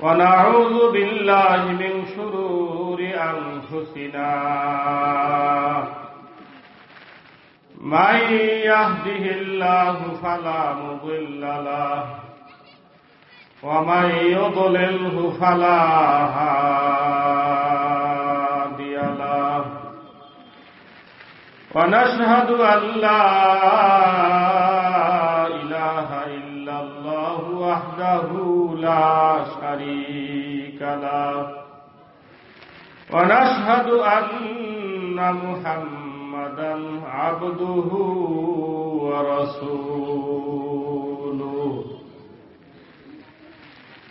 ونعوذ بالله من شرور أنفسنا من يهده الله فلا مضل له ومن يضلله فلا هادي له ونشهد أن لا إله إلا الله وحده لا شريك له. ونشهد أن محمدا عبده ورسوله.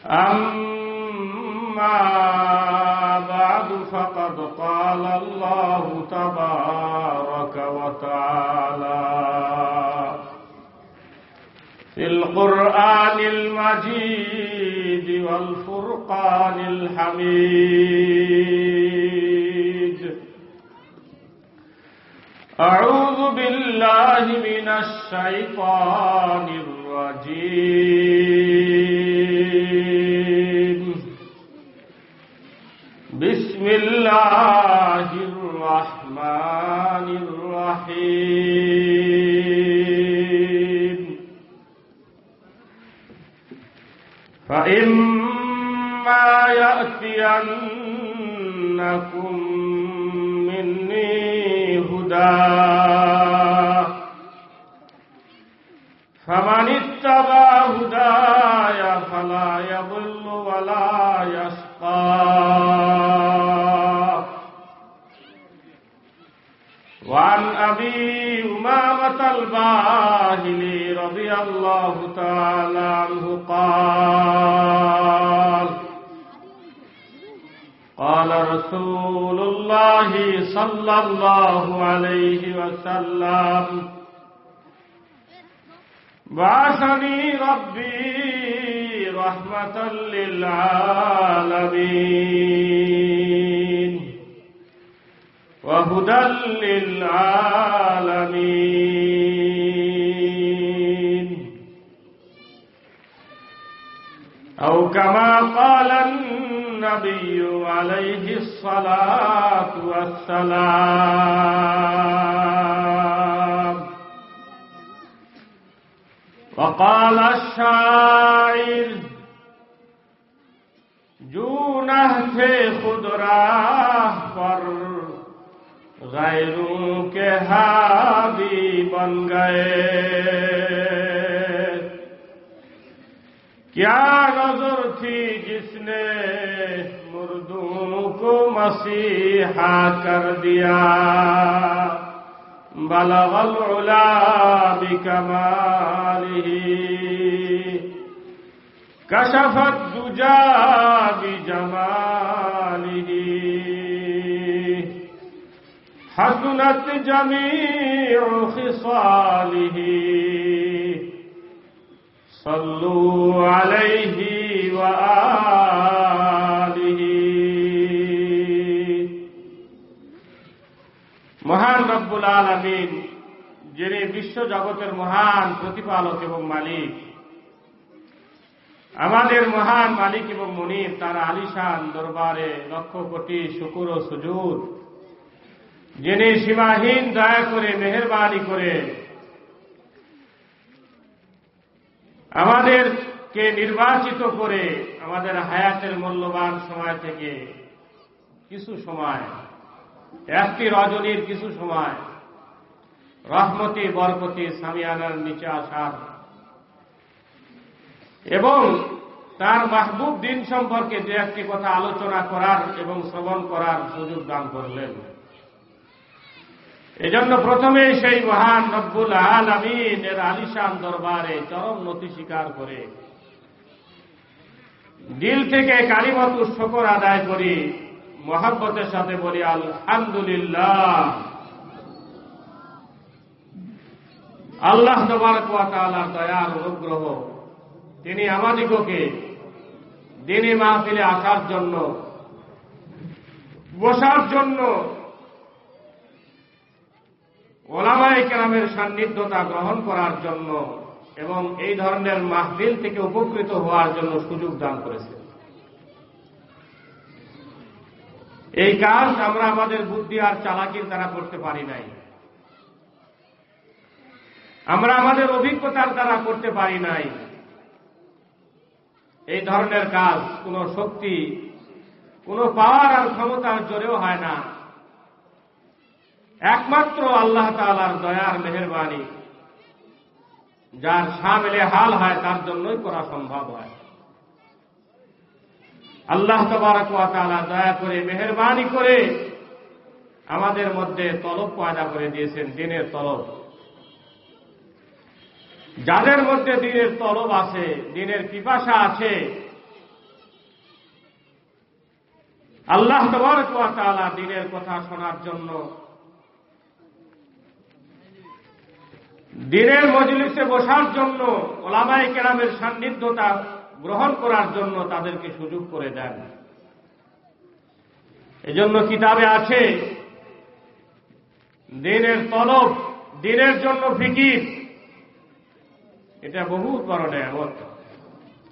أما بعد فقد قال الله تبارك وتعالى القرآن المجيد والفرقان الحميد. أعوذ بالله من الشيطان الرجيم. بسم الله الرحمن الرحيم. فإما يأتينكم مني هدى فمن اتبع هداي فلا يضل ولا يشقى وعن أبي أمامة الباهلي رضي الله تعالى عنه قال قال رسول الله صلى الله عليه وسلم بعثني ربي رحمة للعالمين. وهدى للعالمين. أو كما قال النبي عليه الصلاة والسلام. وقال الشاعر جونة خود راہ پر गैरों के हावी बन गए। क्या नज़र थी जिसने मुर्दों को मसीहा कर दिया? बलवलुला कमारी कशफत दुजा भी जमाली حسنت جميع خصاله صلوا عليه وآله মহান রব্বুল আলমিন যিনি বিশ্ব জগতের মহান প্রতিপালক এবং মালিক আমাদের মহান মালিক এবং মনির তার আলিশান দরবারে লক্ষ কোটি শুকুর ও সুজুদ যিনি সীমাহীন দয়া করে, মেহরবানি করে আমাদেরকে নির্বাচিত করে আমাদের হায়াতের মূল্যবান সময় থেকে কিছু সময়, একটি রজনীর কিছু সময়, রহমতি, বরকতি সামিয়ানার নিচে আসার এবং তার মাহবুব দিন সম্পর্কে দু একটি কথা আলোচনা করার এবং শ্রবণ করার সুযোগ দান করলেন। এজন্য প্রথমে সেই মহান রব্বুল আলমিনের আলিশান দরবারে চরম নথি স্বীকার করে, দিল থেকে কালিমতু শকর আদায় করি, মহাব্বতের সাথে বলি, আলহামদুলিল্লাহ। আল্লাহ তালার দয়ার অনুগ্রহ, তিনি আমাদিগকে দিনে মাহফিলে আসার জন্য, বসার জন্য ওলামাই কেরামের সান্নিধ্যতা গ্রহণ করার জন্য এবং এই ধরনের মাহফিল থেকে উপকৃত হওয়ার জন্য সুযোগ দান করেছে। এই কাজ আমরা আমাদের বুদ্ধি আর চালাকির দ্বারা করতে পারি নাই। আমরা আমাদের অভিজ্ঞতার দ্বারা করতে পারি নাই। এই ধরনের কাজ কোন শক্তি, কোন পাওয়ার আর ক্ষমতার জোরেও হয় না। একমাত্র আল্লাহ তালার দয়ার মেহরবানি, যার সামিলে হাল হয়, তার জন্যই করা সম্ভব হয়। আল্লাহ তবারকালা দয়া করে, মেহরবানি করে আমাদের মধ্যে তলব পয়দা করে দিয়েছেন, দিনের তলব। যাদের মধ্যে দিনের তলব আছে, দিনের পিপাসা আছে, আল্লাহ তবরকালা দিনের কথা শোনার জন্য দিনের মজলিসে বসার জন্য ওলামাই কেরামের সান্নিধ্যতা গ্রহণ করার জন্য তাদেরকে সুযোগ করে দেন। এজন্য কিতাবে আছে, দিনের তলব, দিনের জন্য ফিকির। এটা বহু বড় নেয়ামত।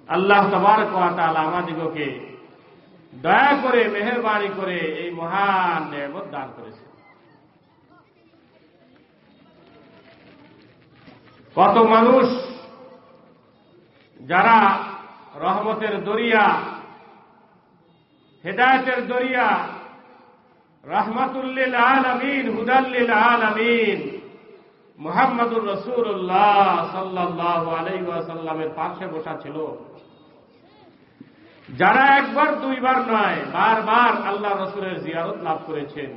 আল্লাহ তবার কাল আমাদিগকে দয়া করে, মেহরবানি করে এই মহান নেয়ামত দান করেছে কত মানুষ যারা রহমতের দরিয়া, হেদায়তের দরিয়া রহমতুল্লিল আলমিন হুদাল্লিল আলমিন, মোহাম্মদুর রসুল্লাহ সাল্লাহ আলাইসাল্লামের পাশে বসা ছিল। যারা একবার, দুইবার নয়, বারবার আল্লাহ রসুলের জিয়ারত লাভ করেছেন।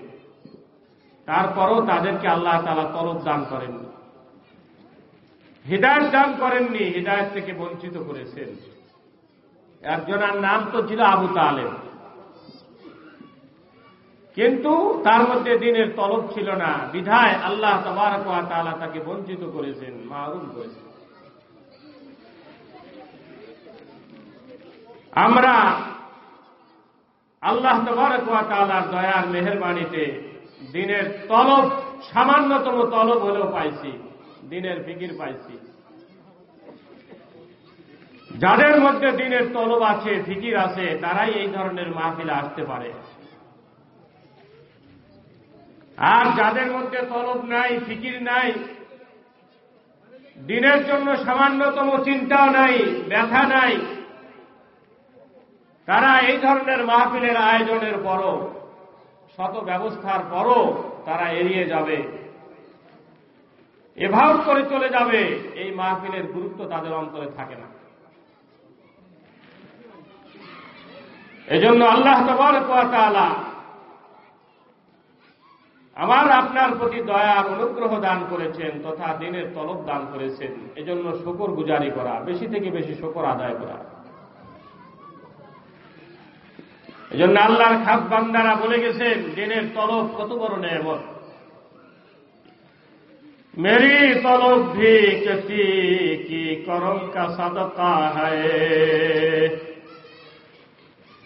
তারপরও তাদেরকে আল্লাহ তালা তলব দান করেন। হৃদায়ত দান করেননি, হৃদায়ত থেকে বঞ্চিত করেছেন। একজনের নাম তো ছিল আবু তালেব। কিন্তু তার মধ্যে দিনের তলব ছিল না। বিধায় আল্লাহ তালা তাকে বঞ্চিত করেছেন, মাহরুম করেছেন। আমরা আল্লাহ তালার দয়ার মেহরবানিতে দিনের তলব সামান্যতম তলব হলেও পাইছি। দিনের ফিকির পাইছি। যাদের মধ্যে দিনের তলব আছে, ফিকির আছে, তারাই এই ধরনের মাহফিলে আসতে পারে। আর যাদের মধ্যে তলব নাই, ফিকির নাই, দিনের জন্য সামান্যতম চিন্তাও নাই, ব্যথা নাই, তারা এই ধরনের মাহফিলের আয়োজনের পরও, শত ব্যবস্থার পরও তারা এড়িয়ে যাবে। এভাব করে চলে যাবে, এই মাহফিলের গুরুত্ব তাদের অন্তরে থাকে না। এজন্য আল্লাহ তবরকালা আমার আপনার প্রতি দয়ার অনুগ্রহ দান করেছেন তথা দিনের তলব দান করেছেন। এজন্য শকর গুজারি করা, বেশি থেকে বেশি শকর আদায় করা। এজন্য আল্লাহর খাপ বান্দারা বলে গেছেন, দিনের তলব কত বড় নেমত मेरी तलब भी किसी की करम का सदका है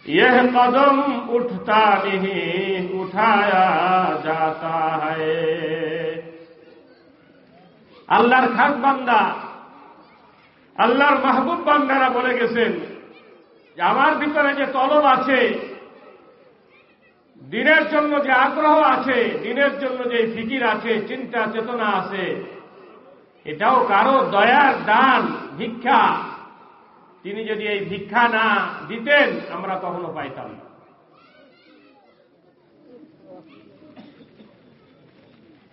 यह कदम उठता नहीं उठाया जाता है আল্লাহর খাস বান্দা আল্লাহর মাহবুব বান্দারা বলে গেছেন যে আমার ভিতরে যে তলব আছে দিনের জন্য যে আগ্রহ আছে, দিনের জন্য যে ফিকির আছে, চিন্তা, চেতনা আছে, এটাও কারও দয়ার দান, ভিক্ষা। তিনি যদি এই ভিক্ষা না দিতেন, আমরা কখনো পাইতাম না।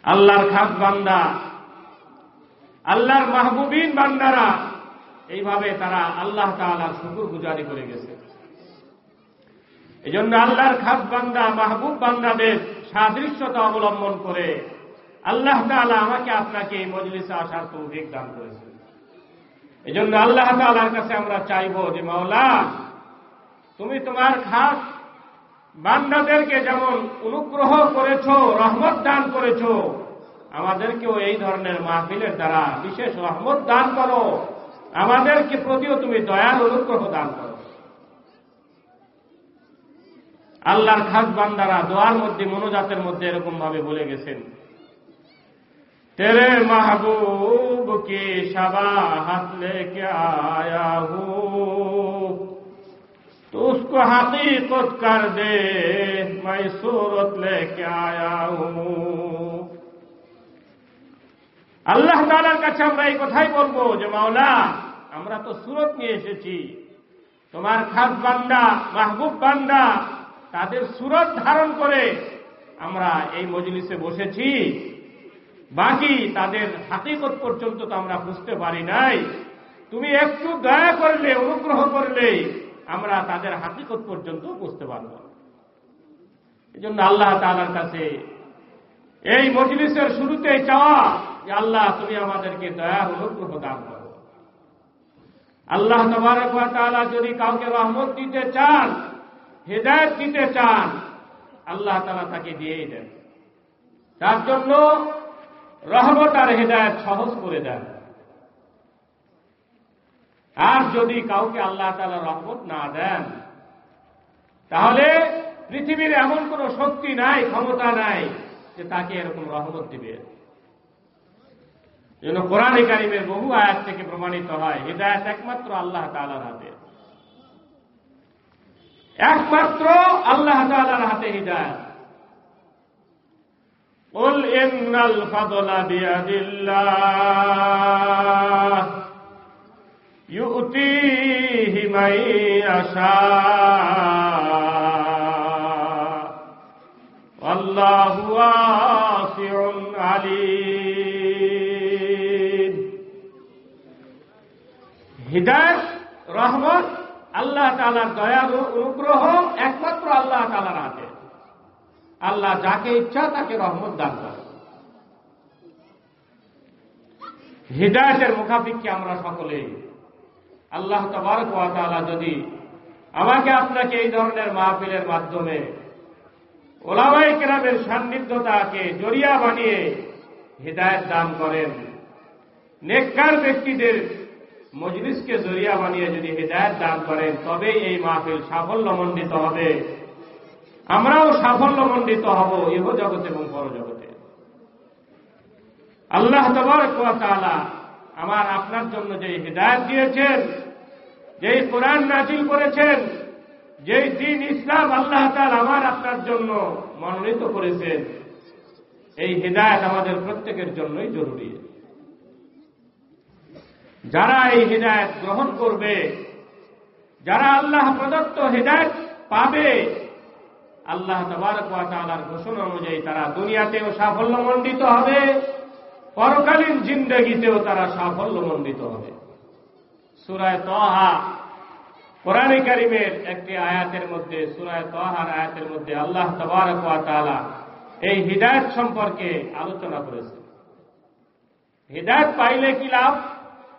আল্লাহর খাস বান্দা, আল্লাহর মাহবুবিন বান্দারা, এইভাবে তারা আল্লাহ তালার শুকুর গুজারি করে গেছে। এই জন্য আল্লাহর খাস বান্দা, মাহবুব বান্দাদের সাদৃশ্যতা অবলম্বন করে আল্লাহ তালা আমাকে আপনাকে এই মজলিসে আসার তৌফিক দান করেছে এই জন্য আল্লাহ তালার কাছে আমরা চাইব যে, মাওলা, তুমি তোমার খাস বান্দাদেরকে যেমন অনুগ্রহ করেছ, রহমত দান করেছ, আমাদেরকেও এই ধরনের মাহফিলের দ্বারা বিশেষ রহমত দান করো। আমাদেরকে প্রতিও তুমি দয়ার অনুগ্রহ দান করো। আল্লাহর খাস বান্দারা দোয়ার মধ্যে, মনোজাতের মধ্যে এরকম ভাবে বলে গেছেন। তেরে মাহবুব কি সাবা হাতলে আয়া হু তো উসকো হাকিকত কর দে, মাই সুরত লেকে আয়া হু আল্লাহ তালার কাছে আমরা এই কথাই বলব যে, মাওলা, আমরা তো সুরত নিয়ে এসেছি। তোমার খাস বান্দা, মাহবুব বান্দা তাদের সুরত ধারণ করে আমরা এই মজলিসে বসেছি। বাকি তাদের হাকিকত পর্যন্ত তো আমরা বুঝতে পারি নাই। তুমি একটু দয়া করলে, অনুগ্রহ করলে আমরা তাদের হাকিকত পর্যন্ত বুঝতে পারব। এই জন্য আল্লাহ তালার কাছে এই মজলিসের শুরুতে চাওয়া যে আল্লাহ, তুমি আমাদেরকে দয়া, অনুগ্রহ দান করো। আল্লাহ তালা যদি কাউকে রহমত দিতে চান হেদায়ত দিতে চান, আল্লাহ তালা তাকে দিয়েই দেন। তার জন্য রহমত আর হেদায়ত সহজ করে দেন। আর যদি কাউকে আল্লাহ তালা রহমত না দেন, তাহলে পৃথিবীর এমন কোন শক্তি নাই, ক্ষমতা নাই, যে তাকে এরকম রহমত দিবে। যেন কোরআনে কারিমের বহু আয়াত থেকে প্রমাণিত হয়, হৃদায়ত একমাত্র আল্লাহ তালার হাতে। একমাত্র আল্লাহ তালার হাতে হৃদায়ত قل إن الفضل بيد الله يؤتيه من يشاء والله واسع عليم হৃদায়ত রহমত আল্লাহ তালার দয়ার অনুগ্রহ একমাত্র আল্লাহ তালার হাতে। আল্লাহ যাকে ইচ্ছা তাকে রহমত দান করে। হৃদায়তের মুখাপিক্ষে আমরা সকলেই। আল্লাহ তবরকালা যদি আমাকে আপনাকে এই ধরনের মাহফিলের মাধ্যমে ওলামাই কেরামের সান্নিধ্যতাকে জরিয়া বানিয়ে হৃদায়ত দান করেন, নেককার ব্যক্তিদের মজলিসকে জরিয়া বানিয়ে যদি হৃদায়ত দান করেন, তবেই এই মাহফিল সাফল্যমণ্ডিত হবে। আমরাও সাফল্যমণ্ডিত হব ইহ জগতে এবং পরজগতে। আল্লাহ তবরকালা আমার আপনার জন্য যে হৃদায়ত দিয়েছেন, যেই কোরআন নাজিল করেছেন, যেই দিন ইসলাম আল্লাহ তাল আমার আপনার জন্য মনোনীত করেছেন, এই হৃদায়ত আমাদের প্রত্যেকের জন্যই জরুরি। যারা এই হৃদায়ত গ্রহণ করবে, যারা আল্লাহ প্রদত্ত হৃদায়ত পাবে, আল্লাহ তবরকালার ঘোষণা অনুযায়ী তারা দুনিয়াতেও সাফল্যমণ্ডিত হবে, পরকালীন জিন্দগিতেও তারা সাফল্যমণ্ডিত হবে। সুরায় তহা কোরআন কারিমের একটি আয়াতের মধ্যে সুরায় তহার আয়াতের মধ্যে আল্লাহ তবরকালা এই হৃদায়ত সম্পর্কে আলোচনা করেছে হৃদায়ত পাইলে কি লাভ?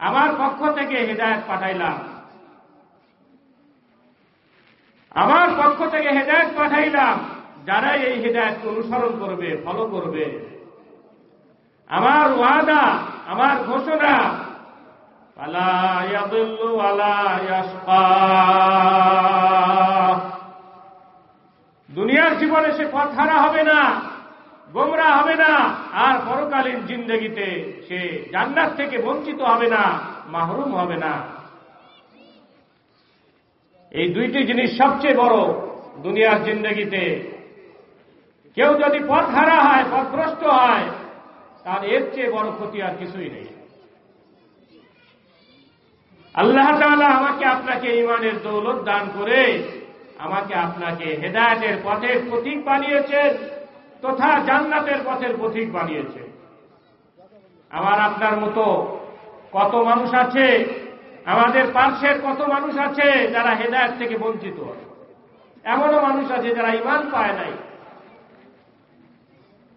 আমার পক্ষ থেকে হেদায়ত পাঠাইলাম। আমার পক্ষ থেকে হেদায়ত পাঠাইলাম যারা এই হেদায়তকে অনুসরণ করবে, ফলো করবে। আমার ওয়াদা, আমার ঘোষণা দুনিয়ার জীবনে সে পথ হারা হবে না। গোমরা হবে না, আর পরকালীন জিন্দগিতে সে জান্নাত থেকে বঞ্চিত হবে না, মাহরুম হবে না। এই দুইটি জিনিস সবচেয়ে বড় দুনিয়ার জিন্দগিতে। কেউ যদি পথ হারা হয় পথভ্রষ্ট হয়, তার এর চেয়ে বড় ক্ষতি আর কিছুই নেই। আল্লাহ তাআলা আমাকে আপনাকে ইমানের দৌলত দান করে আমাকে আপনাকে হেদায়তের পথের প্রতীক বানিয়েছেন। তথা জান্নাতের পথের প্রতীক বানিয়েছে। আমার আপনার মতো কত মানুষ আছে, আমাদের পার্শ্বের কত মানুষ আছে যারা হেদায়ত থেকে বঞ্চিত? এমনও মানুষ আছে যারা ইমান পায় নাই।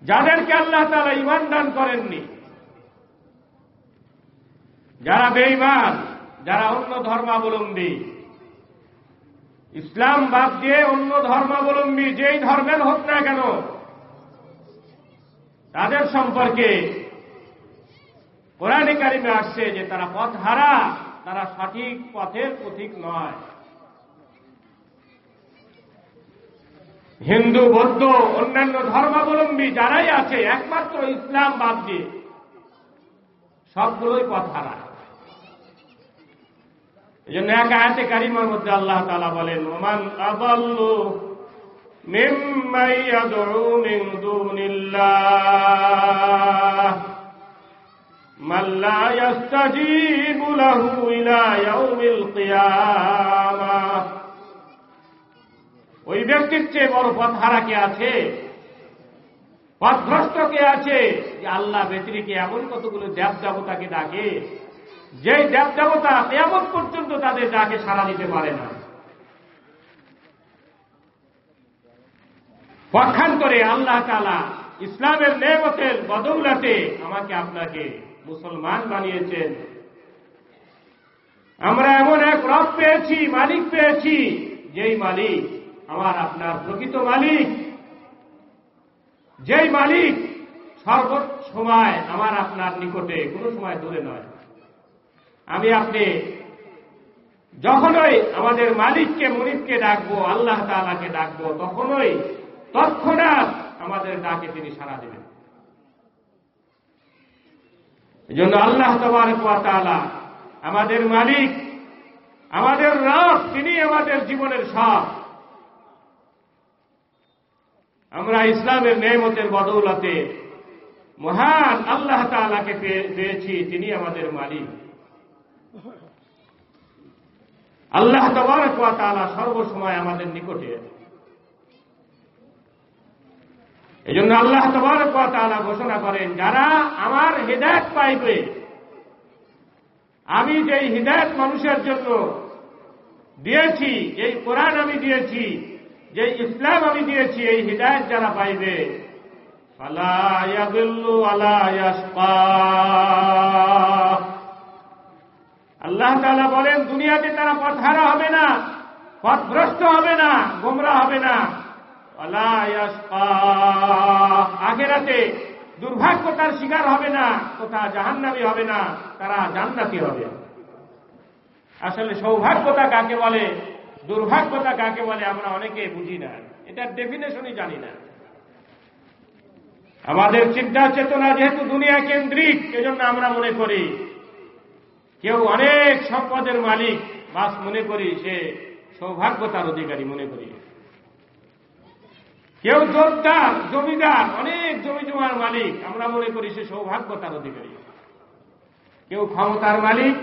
যাদেরকে আল্লাহ তারা ইমান দান করেননি। যারা বেইমান যারা অন্য ধর্মাবলম্বী। ইসলাম বাদ দিয়ে অন্য ধর্মাবলম্বী যেই ধর্মের হোক না কেন তাদের সম্পর্কে কোরআনে কারিমে আসছে যে তারা পথ হারা, তারা সঠিক পথের পথিক নয়। হিন্দু, বৌদ্ধ, অন্যান্য ধর্মাবলম্বী যারাই আছে, একমাত্র ইসলাম বাদ দিয়ে সবগুলোই পথ হারা। এই জন্য এক আয়াতে কারিমার মধ্যে আল্লাহ তালা বলেন, ওমান আবাল্লু মিম্মাইয়াদউ মিন দুনিল্লাহ من لا يستجيب له إلى يوم القيامة ওই ব্যক্তির চেয়ে বড় পথ হারা কে আছে পথভ্রষ্ট কে আছে যে আল্লাহ ব্যতিরিকে এমন কতগুলো দেব দেবতাকে ডাকে যে দেব দেবতা এমন পর্যন্ত তাদের ডাকে সাড়া দিতে পারে না পক্ষান্তরে আল্লাহ তালা ইসলামের নেমতের বদৌলাতে আমাকে আপনাকে মুসলমান বানিয়েছেন। আমরা এমন এক রব পেয়েছি, মালিক পেয়েছি, যেই মালিক আমার আপনার প্রকৃত মালিক। যেই মালিক সর্বোচ্চ সময় আমার আপনার নিকটে, কোনো সময় দূরে নয়। আমি আপনি যখনই আমাদের মালিককে, মনিবকে ডাকবো, আল্লাহ তালাকে ডাকবো, তখনই তৎক্ষণাৎ আমাদের ডাকে তিনি সাড়া দেবেন এই জন্য আল্লাহ তালা আমাদের মালিক, আমাদের রব, তিনি আমাদের জীবনের সব। আমরা ইসলামের নেমতের বদৌলতে মহান আল্লাহ তালাকে পেয়েছি, তিনি আমাদের মালিক। আল্লাহ তালা সর্বসময় আমাদের নিকটে। এই জন্য আল্লাহ তোমার তালা ঘোষণা করেন, যারা আমার হৃদায়ত পাইবে, আমি যেই হৃদায়ত মানুষের জন্য দিয়েছি এই কোরআন আমি দিয়েছি যে ইসলাম আমি দিয়েছি, এই হৃদায়ত যারা পাইবে আল্লাহ তালা বলেন, দুনিয়াতে তারা পথহারা হবে না, পথভ্রষ্ট হবে না, গোমরা হবে না। আগেরাতে দুর্ভাগ্যতার শিকার হবে না, কোথা জাহান্নাবি হবে না, তারা জান্নাতি হবে। আসলে সৌভাগ্যতা কাকে বলে? দুর্ভাগ্যতা কাকে বলে আমরা অনেকে বুঝি না। এটার ডেফিনেশনই জানি না। আমাদের চিন্তা চেতনা যেহেতু দুনিয়া কেন্দ্রিক, এজন্য আমরা মনে করি, কেউ অনেক সম্পদের মালিক, বাস মনে করি, সে সৌভাগ্যতার অধিকারী মনে করি। কেউ জোরদার, জমিদার, অনেক জমি জমার মালিক। আমরা মনে করি সে সৌভাগ্যতার অধিকারী। কেউ ক্ষমতার মালিক,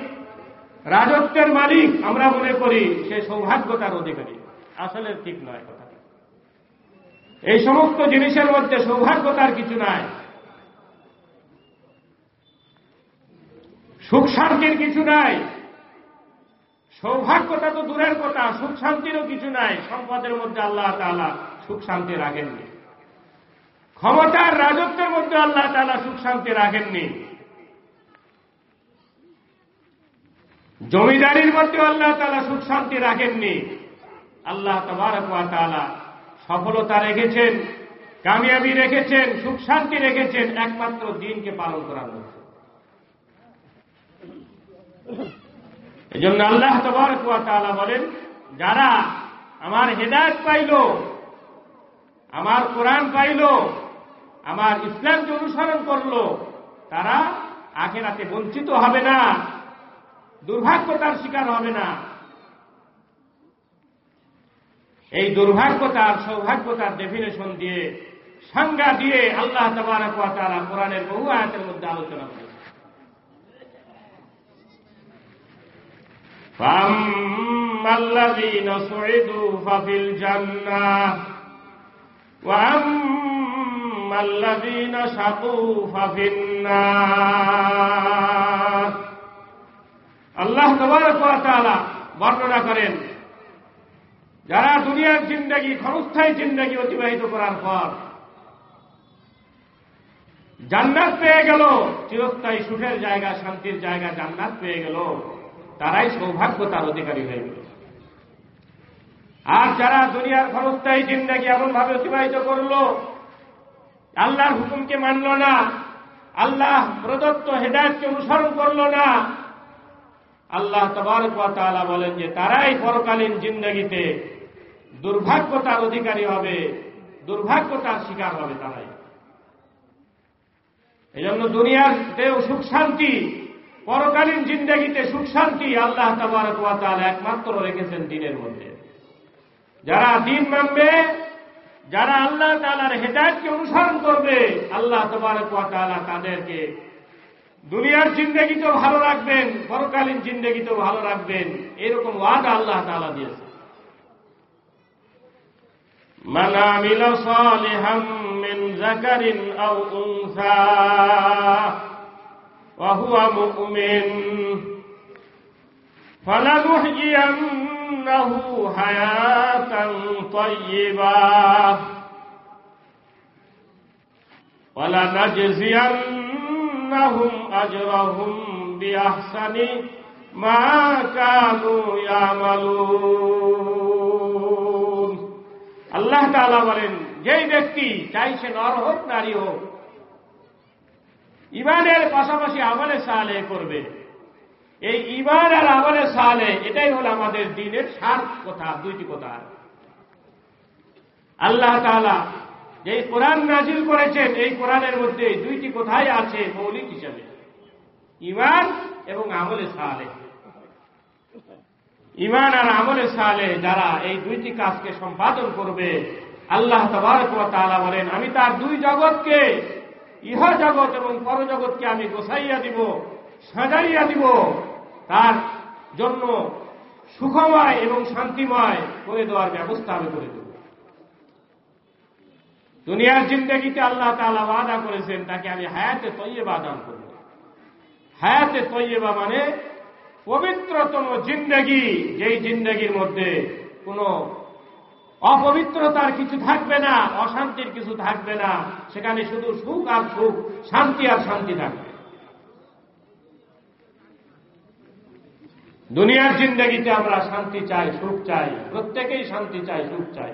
রাজত্বের মালিক, আমরা মনে করি সে সৌভাগ্যতার অধিকারী। আসলে ঠিক নয় কথা। এই সমস্ত জিনিসের মধ্যে সৌভাগ্যতার কিছু নাই। সুখ শান্তির কিছু নাই। সৌভাগ্যতা তো দূরের কথা, সুখ শান্তিরও কিছু নাই। সম্পদের মধ্যে আল্লাহ তালা সুখ শান্তি রাখেননি। ক্ষমতার রাজত্বের মধ্যে আল্লাহ তালা সুখ শান্তি রাখেননি। জমিদারির মধ্যে আল্লাহ তালা সুখ শান্তি রাখেননি। আল্লাহ তালা সফলতা রেখেছেন, কামিয়াবি রেখেছেন, সুখ শান্তি রেখেছেন, একমাত্র দিনকে পালন করার মধ্যে। এই জন্য আল্লাহ তালা বলেন, যারা আমার হেদায়ত পাইল আমার কোরআন পাইল আমার ইসলামকে অনুসরণ করল তারা আখেরাতে বঞ্চিত হবে না দুর্ভাগ্যতার শিকার হবে না এই দুর্ভাগ্যতার সৌভাগ্যতার ডেফিনেশন দিয়ে সংজ্ঞা দিয়ে আল্লাহ তবারক তারা কোরআনের বহু আয়াতের মধ্যে আলোচনা করেছে فأما الذين سعدوا ففي الجنة وأما الذين شقوا ففي النار আল্লাহ তবারক ওয়া তাআলা বর্ণনা করেন যারা দুনিয়ার জিন্দগি ক্ষণস্থায়ী জিন্দগি অতিবাহিত করার পর জান্নাত পেয়ে গেল চিরস্থায়ী সুখের জায়গা শান্তির জায়গা জান্নাত পেয়ে গেল তারাই সৌভাগ্যতার অধিকারী হয়ে গেল আর যারা দুনিয়ার ক্ষণস্থায়ী জিন্দগি এমন ভাবে অতিবাহিত করল, আল্লাহর হুকুমকে মানল না, আল্লাহ প্রদত্ত হেদায়তকে অনুসরণ করল না, আল্লাহ তবারক তাআলা বলেন যে তারাই পরকালীন জিন্দগিতে দুর্ভাগ্যতার অধিকারী হবে, দুর্ভাগ্যতার শিকার হবে তারাই। এই জন্য দুনিয়াতেও সুখ শান্তি, পরকালীন জিন্দগিতে সুখ শান্তি আল্লাহ তবারক তাআলা একমাত্র রেখেছেন দিনের মধ্যে। যারা দিন মানবে যারা আল্লাহ তালার হেদায়তকে অনুসরণ করবে আল্লাহ তবারক তাআলা তাদেরকে দুনিয়ার জিন্দগিতেও ভালো রাখবেন পরকালীন জিন্দগিতেও ভালো রাখবেন এরকম ওয়াদা আল্লাহ তাআলা দিয়েছে من عمل صالحا من ذكر أو أنثى وهو مؤمن فلنحيينه حياة طيبة ولنجزينهم أجرهم بأحسن ما كانوا يعملون আল্লাহ তাআলা বলেন যেই ব্যক্তি চাই সে নর হোক নারী হোক ইমানের পাশাপাশি আমলে সালে করবে এই ইমান আর আমলে সালে, এটাই হল আমাদের দিনের সার কথা, দুইটি কথা। আল্লাহ তাআলা যে কোরআন নাজিল করেছেন, এই কোরআনের মধ্যে দুইটি কথাই আছে মৌলিক হিসাবে। ইমান এবং আমলে সালে। ইমান আর আমলে সালে যারা এই দুইটি কাজকে সম্পাদন করবে, আল্লাহ তালা বলেন, আমি তার দুই জগৎকে ইহ জগৎ এবং পরজগৎকে আমি গোসাইয়া দিব, সাজাইয়া দিব। তার জন্য সুখময় এবং শান্তিময় করে দেওয়ার ব্যবস্থা আমি করে দেব। দুনিয়ার জিন্দগিতে আল্লাহ তালা ওয়াদা করেছেন, তাকে আমি হায়াতে তৈয়বা দান করব। হায়াতে তৈয়বা মানে পবিত্রতম জিন্দগি, যেই জিন্দগির মধ্যে কোনো অপবিত্রতার কিছু থাকবে না, অশান্তির কিছু থাকবে না, সেখানে শুধু সুখ আর সুখ, শান্তি আর শান্তি থাকবে। দুনিয়ার জিন্দগিতে আমরা শান্তি চাই, সুখ চাই। প্রত্যেকেই শান্তি চাই, সুখ চাই।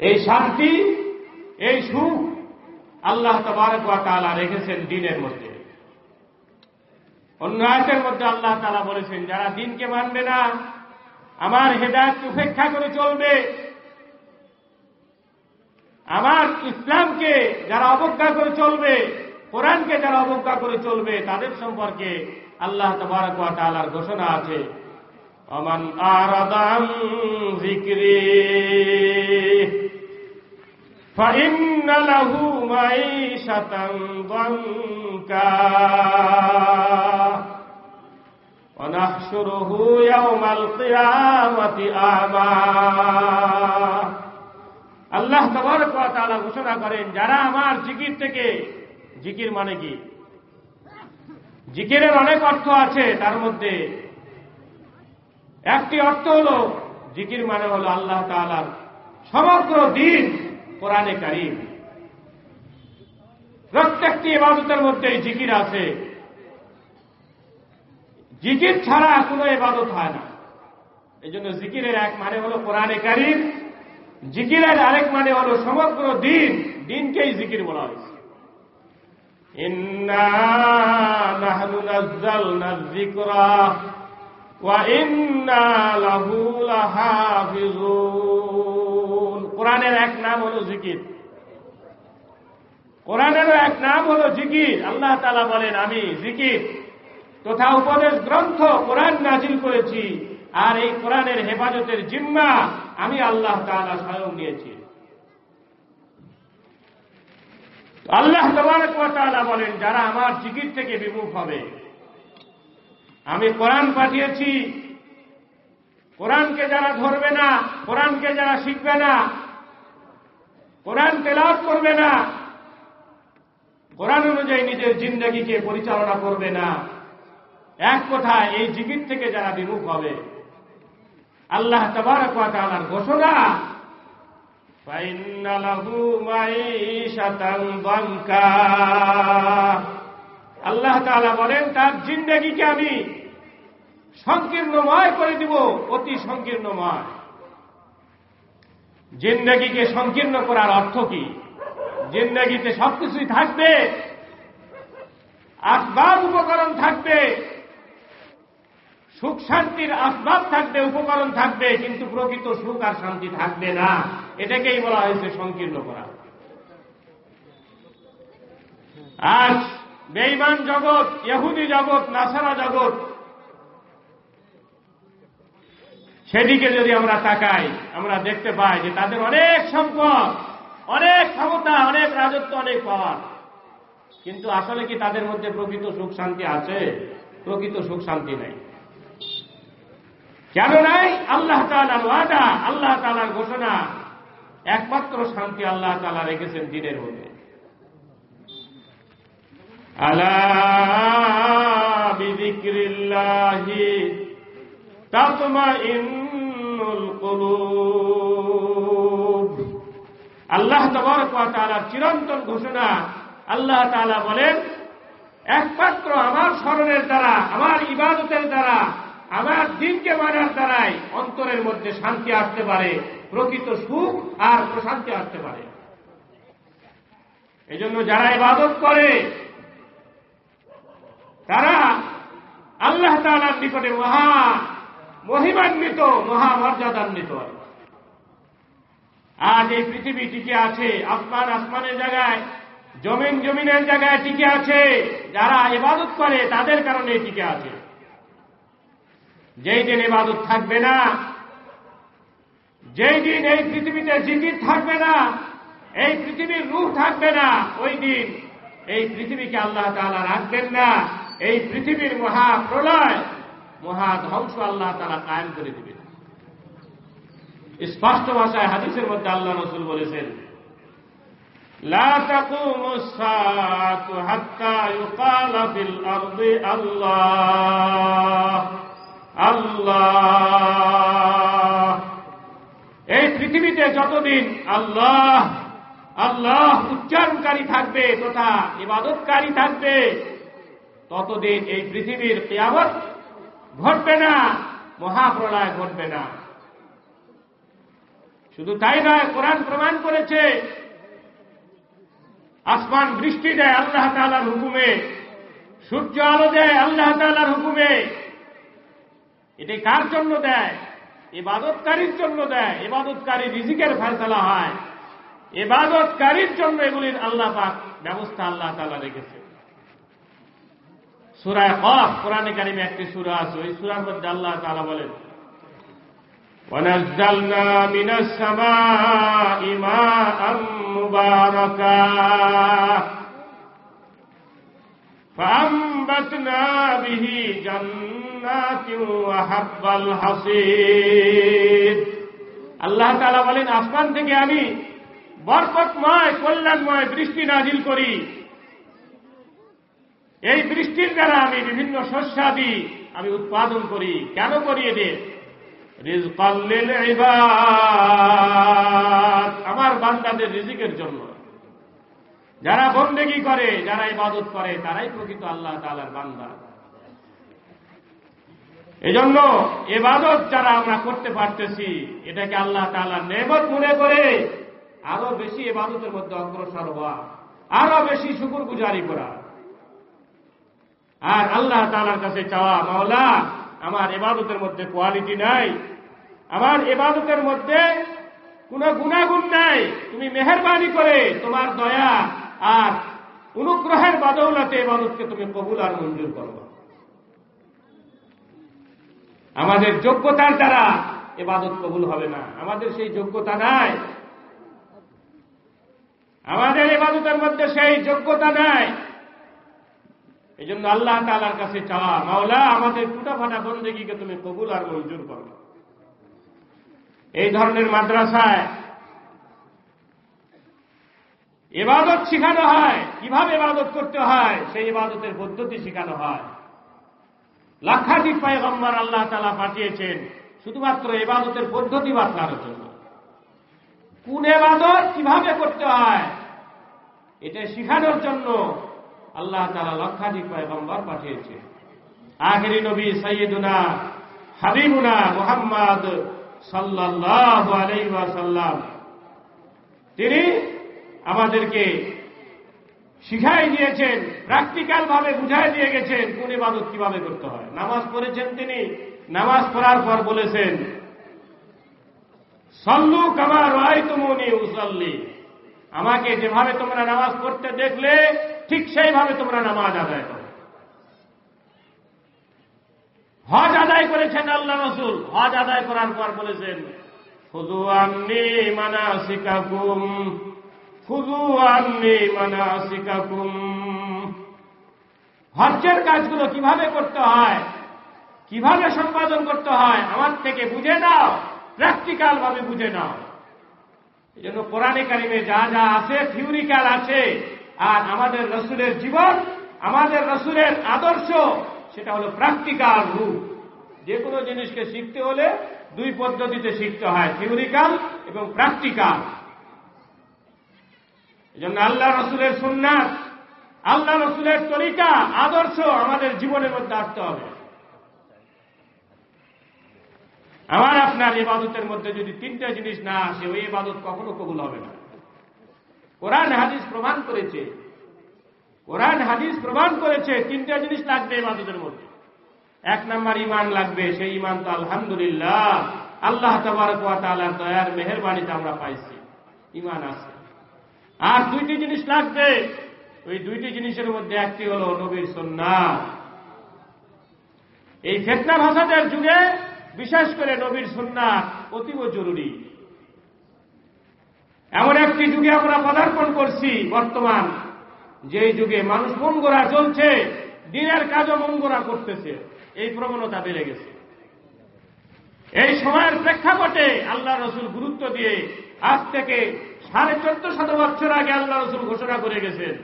এই শান্তি, এই সুখ আল্লাহ তালা রেখেছেন দিনের মধ্যে। অন্য আয়তের মধ্যে আল্লাহ তালা বলেছেন, যারা দিনকে মানবে না, আমার হেদায়তকে উপেক্ষা করে চলবে। আমার ইসলামকে যারা অবজ্ঞা করে চলবে, কোরআনকে যারা অবজ্ঞা করে চলবে, তাদের সম্পর্কে আল্লাহ তবারক তালার ঘোষণা আছে অমান আরাদাম জিক্রি فإن له معيشة ضنكا ونحشره يوم القيامة أعمى আল্লাহ তবরক তাআলা ঘোষণা করেন যারা আমার জিকির থেকে জিকির মানে কি জিকিরের অনেক অর্থ আছে তার মধ্যে। একটি অর্থ হল, জিকির মানে হল আল্লাহ তাআলার সমগ্র দিন কোরআনে কারিম। প্রত্যেকটি ইবাদতের মধ্যে জিকির আছে। জিকির ছাড়া কোনো ইবাদত হয় না। এই জন্য জিকিরের এক মানে হল কোরআনে কারিম। জিকিরের আরেক মানে হল সমগ্র দিন, দিনকেই জিকির বলা হয়েছে। কোরআনের এক নাম হল জিকির। কোরআনেরও এক নাম হল জিকির। আল্লাহ তালা বলেন, আমি জিকির তথা উপদেশ গ্রন্থ কোরআন নাজিল করেছি, আর এই কোরআনের হেফাজতের জিম্মা আমি আল্লাহ তালা স্বয়ং নিয়েছি। আল্লাহ তালা বলেন, যারা আমার জিকির থেকে বিমুখ হবে। আমি কোরআন পাঠিয়েছি। কোরআনকে যারা ধরবে না, কোরআনকে যারা শিখবে না, কোরআন তেলাভ করবে না, কোরআন অনুযায়ী নিজের জিন্দগিকে পরিচালনা করবে না। এক কথায়, এই জিকির থেকে যারা বিমুখ হবে, আল্লাহ তাবার ঘোষণা فإن له معيشة ضنكا আল্লাহ তাআলা বলেন তার জিন্দগিকে আমি সংকীর্ণময় করে দিব অতি সংকীর্ণময় জিন্দগিকে সংকীর্ণ করার অর্থ কি জিন্দগিতে সবকিছুই থাকবে আসবাব উপকরণ থাকবে সুখ শান্তির আসবাব থাকবে, উপকরণ থাকবে, কিন্তু প্রকৃত সুখ আর শান্তি থাকবে না। এটাকেই বলা হয়েছে সংকীর্ণ করা। আজ বেইমান জগৎ, ইহুদি জগৎ, নাসারা জগৎ, সেদিকে যদি আমরা তাকাই, আমরা দেখতে পাই যে তাদের অনেক সম্পদ, অনেক ক্ষমতা, অনেক রাজত্ব, অনেক পাওয়ার। কিন্তু আসলে কি তাদের মধ্যে প্রকৃত সুখ শান্তি আছে? প্রকৃত সুখ শান্তি নেই। কেন নাই আল্লাহ তালার ওয়াদা, আল্লাহ তালার ঘোষণা। একমাত্র শান্তি আল্লাহ তালা রেখেছেন দিনের মধ্যে। আলা বিদিক্রিল্লাহি তাতমাইন্নুল কুলুব। আল্লাহ তবরক ওয়া তাআলার চিরন্তন ঘোষণা, আল্লাহ তালা বলেন, একমাত্র আমার স্মরণের দ্বারা, আমার ইবাদতের দ্বারা আমার দিনকে মানার দ্বারাই অন্তরের মধ্যে শান্তি আসতে পারে, প্রকৃত সুখ আর প্রশান্তি আসতে পারে। এজন্য যারা ইবাদত করে, তারা আল্লাহ তালার নিকটে মহা মহিমান্বিত মহামর্যাদান্বিত আজ এই পৃথিবী টিকে আছে, আসমান আসমানের জায়গায়, জমিন জমিনের জায়গায় টিকে আছে। যারা ইবাদত করে, তাদের কারণে টিকে আছে। যেই দিন ইবাদত থাকবে না, যেই দিন এই পৃথিবীতে জিকির থাকবে না, এই পৃথিবীর রূপ থাকবে না, ওই দিন এই পৃথিবীকে আল্লাহ তালা রাখবেন না। এই পৃথিবীর মহা প্রলয় মহা ধ্বংস আল্লাহ তালা কায়েম করে দিবেন। স্পষ্ট ভাষায় হাদিসের মধ্যে আল্লাহ রসুল বলেছেন لا আল্লাহ। এই পৃথিবীতে যতদিন আল্লাহ আল্লাহ উচ্চারণকারী থাকবে তথা ইবাদতকারী থাকবে, ততদিন এই পৃথিবীর কেয়ামত ঘটবে না, মহাপ্রলয় ঘটবে না। শুধু তাই নয়, কোরআন প্রমাণ করেছে, আসমান বৃষ্টি দেয় আল্লাহ তালার হুকুমে, সূর্য আলো দেয় আল্লাহ তালার হুকুমে এটি কার জন্য দেয় ইবাদতকারীর জন্য দেয় ইবাদতকারী রিজিকের ফয়সলা হয় ইবাদতকারীর জন্য এগুলির আল্লাহ পাক ব্যবস্থা আল্লাহ তালা রেখেছে সুরায় কফ কোরআনে কারিমে একটি সুরা আছে ওই সুরার মধ্যে আল্লাহ তালা বলেন ونزلنا من السماء ماء مباركا فأنبتنا به جنات وحب الحصيد আল্লাহ তালা বলেন, আসমান থেকে আমি বরকতময়, কল্যাণময় বৃষ্টি নাজিল করি। এই বৃষ্টির দ্বারা আমি বিভিন্ন শস্যাদি আমি উৎপাদন করি। কেন করি ইবাদ আমার বান্দাদের রিজিকের জন্য। যারা বন্দেগি করে, যারা ইবাদত করে, তারাই প্রকৃত আল্লাহ তালার বান্দা। এজন্য এবাদত যারা আমরা করতে পারতেছি, এটাকে আল্লাহ তালার নেমত মনে করে আরও বেশি এবাদতের মধ্যে অগ্রসর হওয়া, আরও বেশি শুকুর গুজারি করা। আর আল্লাহ তালার কাছে চাওয়া, মাওলা, আমার এবাদতের মধ্যে কোয়ালিটি নাই, আমার এবাদতের মধ্যে কোন গুণাগুণ নাই, তুমি মেহরবানি করে তোমার দয়া আর অনুগ্রহের বাদৌলাতে এবাদতকে তুমি কবুল আর মঞ্জুর করো। আমাদের যোগ্যতার দ্বারা এবাদত কবুল হবে না। আমাদের সেই যোগ্যতা নাই। আমাদের এবাদতের মধ্যে সেই যোগ্যতা নাই। এই জন্য আল্লাহ তালার কাছে চাওয়া, মাওলা, আমাদের টুটা ফাটা বন্দেগীকে তুমি কবুল আর মঞ্জুর করো। এই ধরনের মাদ্রাসায় এবাদত শেখানো হয়। কীভাবে এবাদত করতে হয়? সেই ইবাদতের পদ্ধতি শেখানো হয়। লাক্ষাধিক পায়গম্বর আল্লাহ তালা পাঠিয়েছেন শুধুমাত্র এবাদতের পদ্ধতি বাতলানোর জন্য। কোন এবাদত কীভাবে করতে হয়, এটা শিখানোর জন্য আল্লাহ তালা লক্ষাধিক পায়গম্বর পাঠিয়েছে আখেরি নবী সৈয়দুনা হাবিবুনা মোহাম্মদ সাল্লাহ আলাইসাল্লাম তিনি আমাদেরকে শিখাই দিয়েছেন প্র্যাকটিক্যাল ভাবে বুঝাই দিয়ে গেছেন, কোন ইবাদত কীভাবে করতে হয়। নামাজ পড়েছেন তিনি, নামাজ পড়ার পর বলেছেন, সল্লু কামার রায় তুমনি উসল্লি। আমাকে যেভাবে তোমরা নামাজ পড়তে দেখলে, ঠিক সেইভাবে তোমরা নামাজ আদায় করো। হজ আদায় করেছেন আল্লাহ রসুল। হজ আদায় করার পর বলেছেন শিকাকুম হজ্জের কাজগুলো কীভাবে করতে হয়? কীভাবে সম্পাদন করতে হয়? আমার থেকে বুঝে নাও। প্র্যাকটিক্যাল ভাবে বুঝে নাও। এই জন্য কোরআনে কারিমে যা যা আছে, থিওরিক্যাল আছে, আর আমাদের রসুলের জীবন, আমাদের রসুলের আদর্শ, সেটা হলো প্র্যাকটিক্যাল রূপ। যে কোনো জিনিসকে শিখতে হলে দুই পদ্ধতিতে শিখতে হয়, থিওরিক্যাল এবং প্র্যাকটিক্যাল। এই জন্য আল্লাহ রসুলের সুন্নাত, আল্লাহ রসুলের তরিকা, আদর্শ আমাদের জীবনের মধ্যে আসতে হবে। আমার আপনার ইবাদতের মধ্যে যদি তিনটা জিনিস না আসে, ওই ইবাদত কখনো কবুল হবে না। কোরআন হাদিস প্রমাণ করেছে। কোরআন হাদিস প্রমাণ করেছে, তিনটা জিনিস লাগবে ইবাদতের মধ্যে। এক নম্বর ইমান লাগবে, সেই ইমান তো আলহামদুলিল্লাহ, আল্লাহ তালার দয়ার মেহরবানিতে আমরা পাইছি। ইমান আছে। আর দুইটি জিনিস লাগবে। ওই দুইটি জিনিসের মধ্যে একটি হল নবীর সন্না এই ফেতনা ভাষাদের যুগে বিশেষ করে নবীর সন্না অতীব জরুরি। এমন একটি যুগে আমরা পদার্পণ করছি বর্তমান যে যুগে মানুষ মঙ্গরা চলছে, দিনের কাজও মঙ্গরা করতেছে। এই প্রবণতা বেড়ে গেছে। এই সময়ের প্রেক্ষাপটে আল্লাহ রসুল গুরুত্ব দিয়ে আজ থেকে সাড়ে চোদ্দ শত বছর আগে আল্লাহ রসুল ঘোষণা করে গেছেন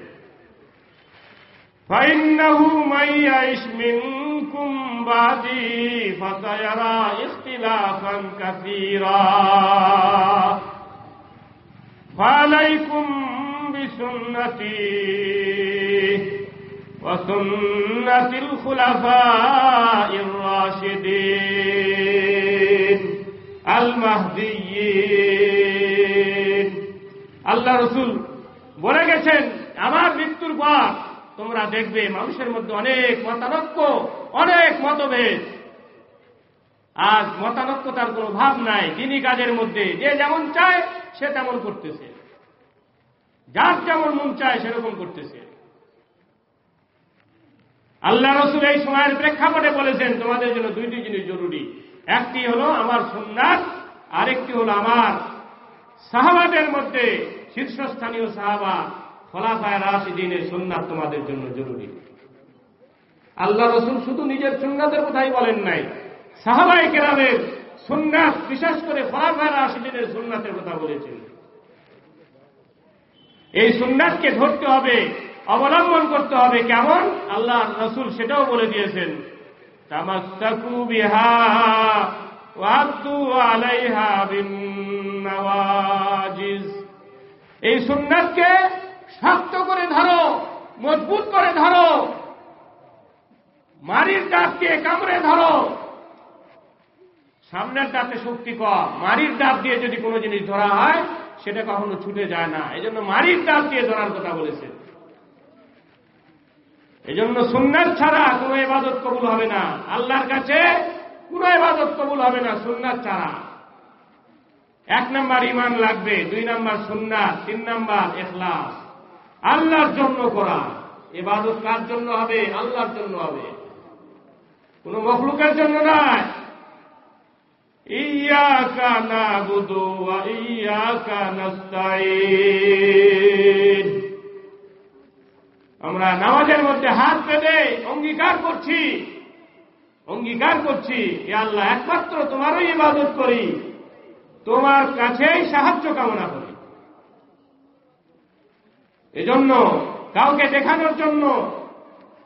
فإنه من يعش منكم بعدي فسيرى اختلافا كثيرا فعليكم بسنتي وسنة الخلفاء الراشدين আল মাহদি আল্লাহ রসুল বলে গেছেন, আমার মৃত্যুর পর তোমরা দেখবে মানুষের মধ্যে অনেক মতানক্য, অনেক মতভেদ। আজ মতানক্য তার কোনো ভাব নাই তিনি কাজের মধ্যে। যে যেমন চায়, সে তেমন করতেছে। যার যেমন মন চায়, সেরকম করতেছে। আল্লাহ রসুল এই সময়ের প্রেক্ষাপটে বলেছেন, তোমাদের জন্য দুইটি জিনিস জরুরি। একটি হলো আমার সুন্নাত, আরেকটি হলো আমার। সাহাবাদের মধ্যে শীর্ষস্থানীয় সাহাবা ফলাফায় রাশিদিনের সুন্নাত তোমাদের জন্য জরুরি। আল্লাহ রসুল শুধু নিজের সুন্নাতের কথাই বলেন নাই সাহাবাই কেরামের সুন্নাত, বিশেষ করে ফলাফায় রাশিদিনের সুন্নাতের কথা বলেছেন। এই সুন্নাতকে ধরতে হবে, অবলম্বন করতে হবে কেমন? আল্লাহ রসুল সেটাও বলে দিয়েছেন। বিহা ওয়াদ্দু আলাইহা বিন নওয়াজিজ। এই সুন্নাতকে শক্ত করে ধরো, মজবুত করে ধরো। মারির দাঁতকে কামড়ে ধরো। সামনের দাঁতে শক্তি কম। মারির দাঁত দিয়ে যদি কোনো জিনিস ধরা হয়, সেটা কখনো ছুটে যায় না। এই জন্য মারির দাঁত দিয়ে ধরার কথা বলেছে। এই জন্য সুন্নাত ছাড়া কোনো এবাদত কবুল হবে না। আল্লাহর কাছে কোনো এবাদত কবুল হবে না সুন্নাত ছাড়া। এক নাম্বার ইমান লাগবে, দুই নাম্বার সুন্নাত, তিন নাম্বার এখলাস আল্লাহর জন্য করা। এবাদত কার জন্য হবে? আল্লাহর জন্য হবে। কোন মখলুকের জন্য নয়। ইয়াকা নাবুদু ওয়া ইয়াকা নাস্তাইন আমরা নামাজের মধ্যে হাত পেতে অঙ্গীকার করছি। অঙ্গীকার করছি এ আল্লাহ একমাত্র তোমারই ইবাদত করি, তোমার কাছেই সাহায্য কামনা করি। এজন্য কাউকে দেখানোর জন্য,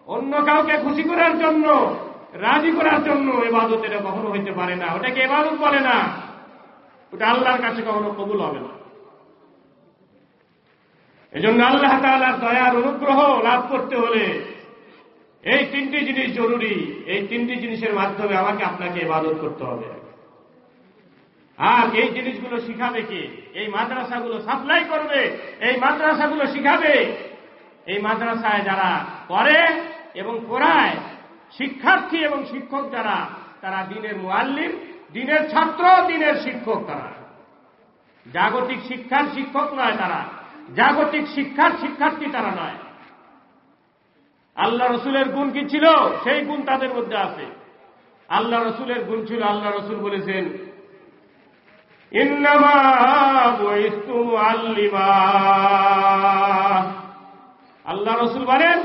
অন্য কাউকে খুশি করার জন্য, রাজি করার জন্য এবাদত এটা কখনো হইতে পারে না। ওটাকে এবাদত বলে না। ওটা আল্লাহর কাছে কখনো কবুল হবে না। এজন্য আল্লাহ তাআলার দয়ার অনুগ্রহ লাভ করতে হলে এই তিনটি জিনিস জরুরি। এই তিনটি জিনিসের মাধ্যমে আমাকে আপনাকে ইবাদত করতে হবে। আর এই জিনিসগুলো শিখাবে কি? এই মাদ্রাসাগুলো সাপ্লাই করবে। এই মাদ্রাসাগুলো শিখাবে। এই মাদ্রাসায় যারা করে এবং পড়ায়, শিক্ষার্থী এবং শিক্ষক যারা, তারা দিনের মুআল্লিম, দিনের ছাত্র, দিনের শিক্ষক তারা। জাগতিক শিক্ষার শিক্ষক নয় তারা। জাগতিক শিক্ষার শিক্ষার্থী তারা নয়। আল্লাহ রসুলের গুণ কি ছিল? সেই গুণ তাদের মধ্যে আছে। আল্লাহ রসুলের গুণ ছিল, আল্লাহ রসুল বলেছেন আল্লাহ রসুল বলেন,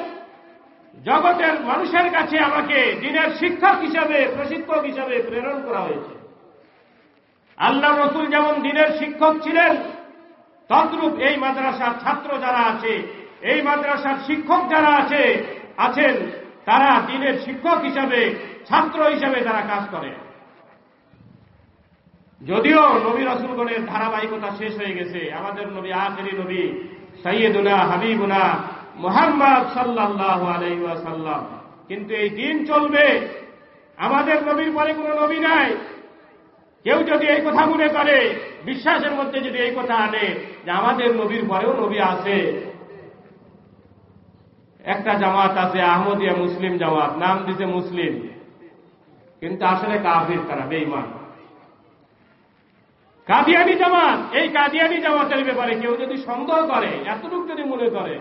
জগতের মানুষের কাছে আমাকে দিনের শিক্ষক হিসাবে, প্রশিক্ষক হিসাবে প্রেরণ করা হয়েছে। আল্লাহ রসুল যেমন দিনের শিক্ষক ছিলেন তদ্রূপ এই মাদ্রাসার ছাত্র যারা আছে, এই মাদ্রাসার শিক্ষক যারা আছে, আছেন, তারা দিনের শিক্ষক হিসাবে, ছাত্র হিসাবে তারা কাজ করে। যদিও নবী রসুলগণের ধারাবাহিকতা শেষ হয়ে গেছে, আমাদের নবী আখেরি নবী সৈয়দুনা হাবিবুনা মোহাম্মদ সাল্লাহ আলাইসাল্লাম কিন্তু এই দিন চলবে, আমাদের নবীর পরে কোন নবী নাই। কেউ যদি এই কথা মনে করে, বিশ্বাসের মধ্যে যদি এই কথা আনে যে আমাদের নবীর পরেও নবী আছে। একটা জামাত আছে, আহমদিয়া মুসলিম জামাত, নাম দিতে মুসলিম। কিন্তু আসলে কাফির, তারা বেইমান কাদিয়ানি জামাত, এই কাদিয়ানি জামাতের ব্যাপারে কেউ যদি সন্দেহ করে, এতটুকু যদি মনে করে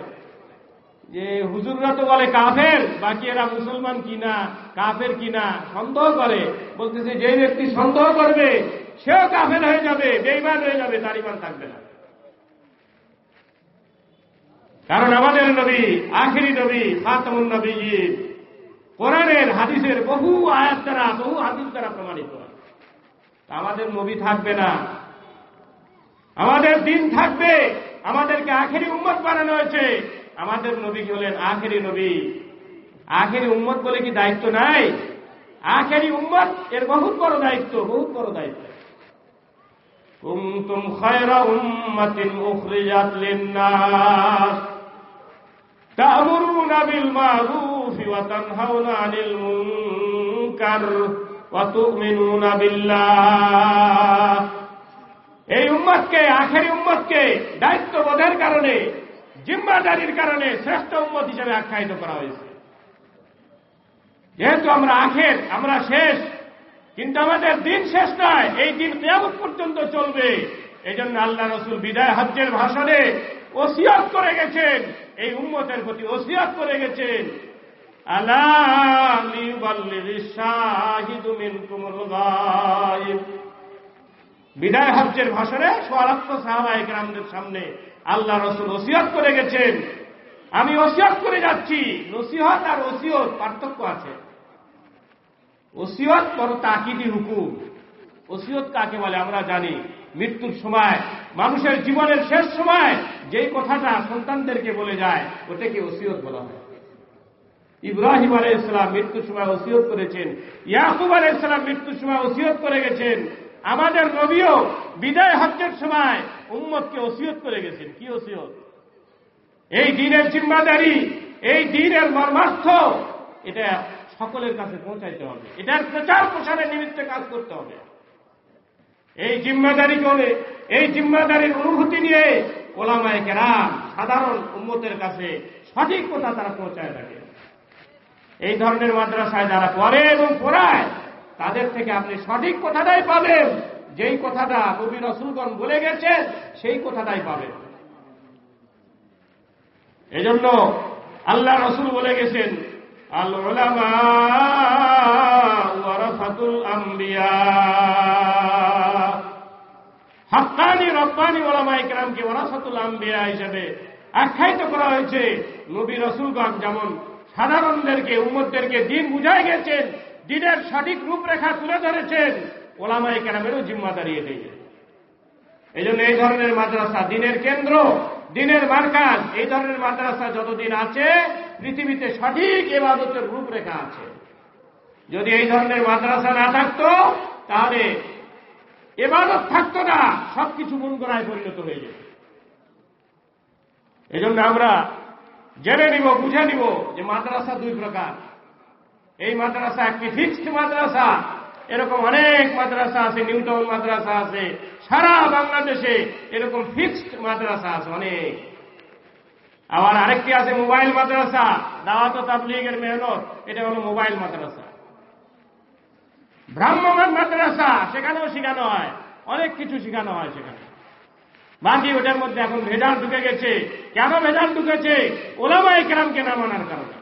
যে হুজুররা তো বলে কাফের, বাকি এরা মুসলমান কিনা, কাফের কিনা, সন্দেহ করে। বলতেছে যে ব্যক্তি সন্দেহ করবে, সেও কাফের হয়ে যাবে বেইমান হয়ে যাবে, তার ইমান থাকবে না। কারণ আমাদের নবী, আখেরি নবী ফাতমুন নবীজি কোরআনের, হাদিসের বহু আয়াত দ্বারা, বহু হাদিস দ্বারা প্রমাণিত আমাদের নবী থাকবে না। আমাদের দিন থাকবে। আমাদেরকে আখেরি উম্মত বানানো হয়েছে। আমাদের নবী হলেন? আখেরি নবী। আখেরি উম্মত বলে কি দায়িত্ব নাই? আখেরি উম্মত, এর বহুত বড় দায়িত্ব, বহুত বড় দায়িত্ব। কুমতুম খায়রা ওয়া তানহাউনা আনিল মুনকার ওয়া তু'মিনুনা বিল্লাহ। এই উম্মতকে, আখেরি উম্মতকে দায়িত্ববোধের কারণে জিম্মাদারির কারণে শ্রেষ্ঠ উম্মত হিসেবে আখ্যায়িত করা হয়েছে। যেহেতু আমরা আখের, আমরা শেষ, কিন্তু আমাদের দিন শেষ নয়, এই দিন কেয়ামত পর্যন্ত চলবে। এই জন্য আল্লাহ রসুল বিদায় হজ্জের ভাষণে ওসিয়ত করে গেছেন, এই উম্মতের প্রতি ওসিয়ত করে গেছেন। বিদায় হজ্জের ভাষণে সোয়ালক্ষ সাহাবাহিক রামদের সামনে আল্লাহ রসুল ওসিয়ত করে গেছেন। আমি ওসিয়ত করে যাচ্ছি। নসিহত আর ওসিয়ত পার্থক্য আছে। ওসিয়ত বড় তাকিদি হুকুম। ওসিয়ত কাকে বলে আমরা জানি? মৃত্যুর সময়, মানুষের জীবনের শেষ সময় যেই কথাটা সন্তানদেরকে বলে যায়, ওটাকে ওসিয়ত বলা হয়। ইব্রাহিম আলাই ইসলাম মৃত্যুর সময় ওসিয়ত করেছেন। ইয়াকুব আলাই ইসলাম মৃত্যুর সময় ওসিয়ত করে গেছেন। আমাদের নবীও বিদায় হজ্জের সময় উম্মতকে ওসিয়ত করে গেছেন। কি ওসিয়ত? এই দিনের জিম্মাদারি, এই দিনের মর্মার্থ এটা সকলের কাছে পৌঁছাইতে হবে। এটার প্রচার প্রসারের নিমিত্তে কাজ করতে হবে। এই জিম্মাদারি করে, এই জিম্মাদারির অনুভূতি নিয়ে ওলামায় কেরাম সাধারণ উম্মতের কাছে সঠিক কথা তারা পৌঁছায় থাকে। এই ধরনের মাদ্রাসায় যারা পড়ে এবং পড়ায় তাদের থেকে আপনি সঠিক কথাটাই পাবেন। যেই কথাটা কবি রসুলগণ বলে গেছেন, সেই কথাটাই পাবেন। এজন্য আল্লাহ রসুল বলে গেছেন আল ওয়ারাফাতুল আম্বিয়া। হাক্কানি রব্বানি ওলামা ইকরামকে ওরাসাতুল আম্বিয়া হিসেবে আখ্যায়িত করা হয়েছে। নবী রসুলগঞ্জ যেমন সাধারণদেরকে, উম্মতদেরকে দিন বুঝাই গেছেন দিনের সঠিক রূপরেখা তুলে ধরেছেন ওলামাই কেরামেরও জিম্মাদারি এটাই। এই জন্য এই ধরনের মাদ্রাসা দিনের কেন্দ্র, দিনের মার্কাজ, এই ধরনের মাদ্রাসা যতদিন আছে, পৃথিবীতে সঠিক এবাদতের রূপরেখা আছে। যদি এই ধরনের মাদ্রাসা না থাকতো, তাহলে এবাদত থাকতো না, সবকিছু করায় পরিণত হয়ে যেত। এই জন্য আমরা জেনে নিব, বুঝে নিব যে মাদ্রাসা দুই প্রকার। এই মাদ্রাসা একটি ফিক্সড মাদ্রাসা? এরকম অনেক মাদ্রাসা আছে নিউটাউন মাদ্রাসা আছে, সারা বাংলাদেশে এরকম ফিক্সড মাদ্রাসা আছে অনেক। আবার আরেকটি আছে মোবাইল মাদ্রাসা, দাওয়াত তাবলিগের মেহনত, এটা হলো মোবাইল মাদ্রাসা। ব্রাহ্মণ মাদ্রাসা, সেখানেও শেখানো হয়, অনেক কিছু শেখানো হয় সেখানে। বাকি ওটার মধ্যে এখন ভেজাল ঢুকে গেছে। কেন ভেজাল ঢুকেছে? ওলামাই কেরামকে না মানার কারণে।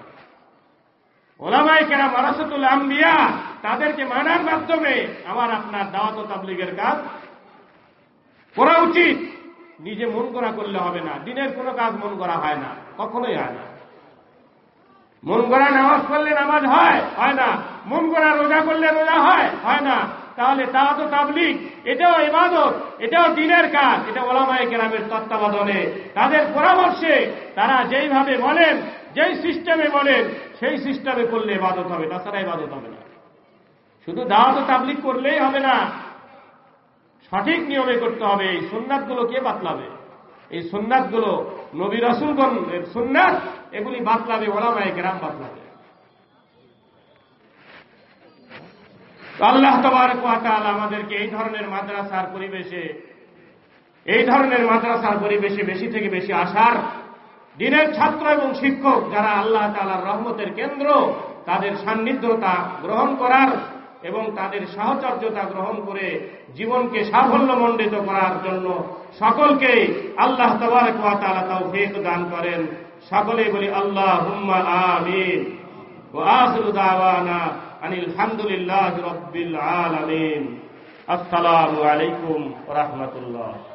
ওলামাই কেরাম, আরাসতুল আম্বিয়া, তাদেরকে মানার মাধ্যমে আমার আপনার দাওয়াত তাবলিগের কাজ করা উচিত। নিজে মন করা করলে হবে না। দিনের কোনো কাজ মন করা হয় না। কখনোই হয় না। মন করা নামাজ পড়লে নামাজ হয় হয় না। মন করা রোজা করলে রোজা হয় হয় না। তাহলে তা তো তাবলিক এটাও ইবাদত, এটাও দিনের কাজ। এটা ওলামায় কেরামের তত্ত্বাবধানে। তাদের পরামর্শে তারা যেইভাবে বলেন যেই সিস্টেমে বলেন, সেই সিস্টেমে করলে ইবাদত হবে তাছাড়া ইবাদত হবে না। শুধু দাওয়াত তাবলিক করলেই হবে না, সঠিক নিয়মে করতে হবে, এই সুন্নাতগুলো কে বাতলাবে? এই সুন্নাতগুলো নবী রসুলগণ সুন্নাত, এগুলি বাতলাবে ওরা ওলামায় কেরাম বাতলাবে। আল্লাহ তবারক ওয়াতাল আমাদেরকে এই ধরনের মাদ্রাসার পরিবেশে, এই ধরনের মাদ্রাসার পরিবেশে বেশি থেকে বেশি আসার দিনের ছাত্র এবং শিক্ষক যারা আল্লাহ তালার রহমতের কেন্দ্র, তাদের সান্নিধ্যতা গ্রহণ করার এবং তাদের সাহচর্যতা গ্রহণ করে জীবনকে সাফল্যমণ্ডিত করার জন্য সকলকে আল্লাহ ওয়াতালা তাও ভেদ দান করেন। সকলে বলি আল্লাহ হুম্মা আমিন। ও আখরু দাওয়ানা আনিল হামদুলিল্লাহ রব্বিল আলামিন। আসসালামু আলাইকুম রাহমাতুল্লাহ।